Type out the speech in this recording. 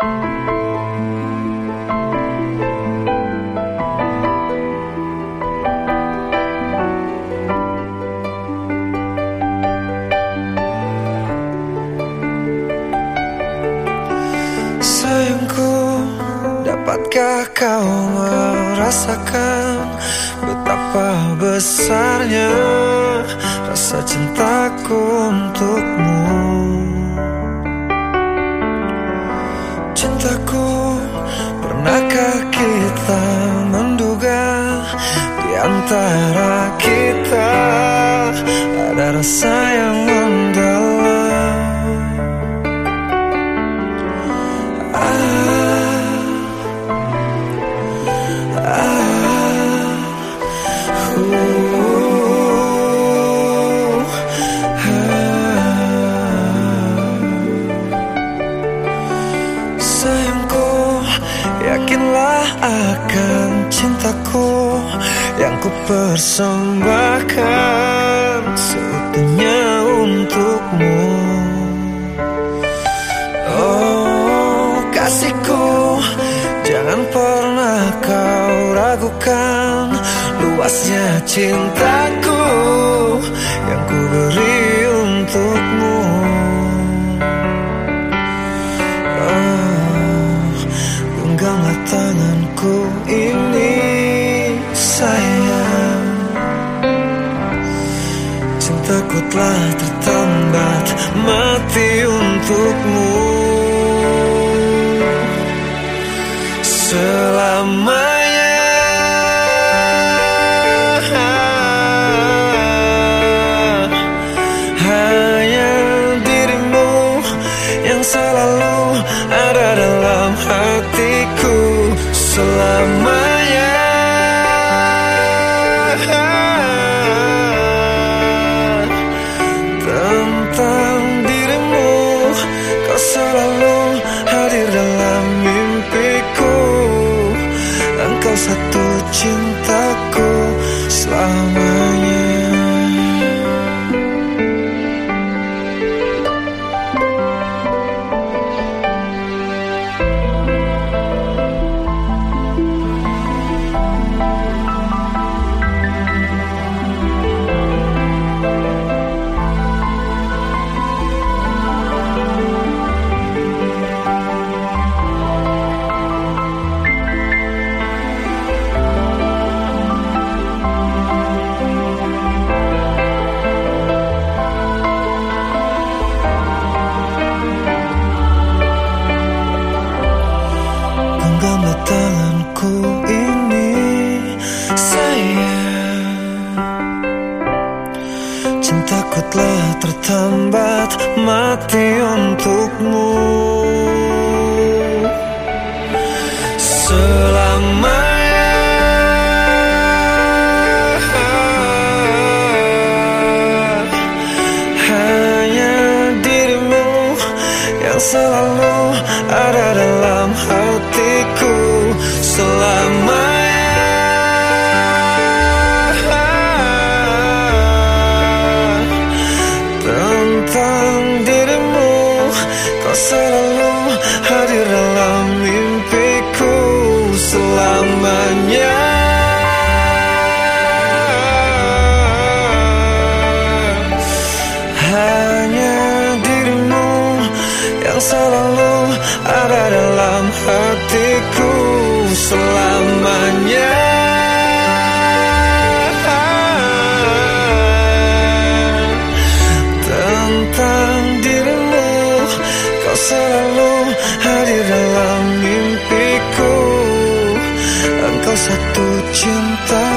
Sayangku, dapatkah kau merasakan betapa besarnya rasa cintaku untukmu? Antara kita ada rasa yang mendalam? Sayangku, yakinlah akan cintaku persembahkan seutuhnya untukmu. Oh, kasihku, jangan pernah kau ragukan luasnya cintaku yang ku beri untukmu. Oh, genggamlah tanganku ini sayang Cintaku telah tertambat mati untukmu. Selamanya. Hanya dirimu yang selalu ada dalam hatiku. Selamanya. Tertambat mati untukmu. Selamanya. Hanya dirimu yang selalu ada dalam selamanya. Hanya dirimu yang selalu ada dalam hatiku. Selamanya satu selamanya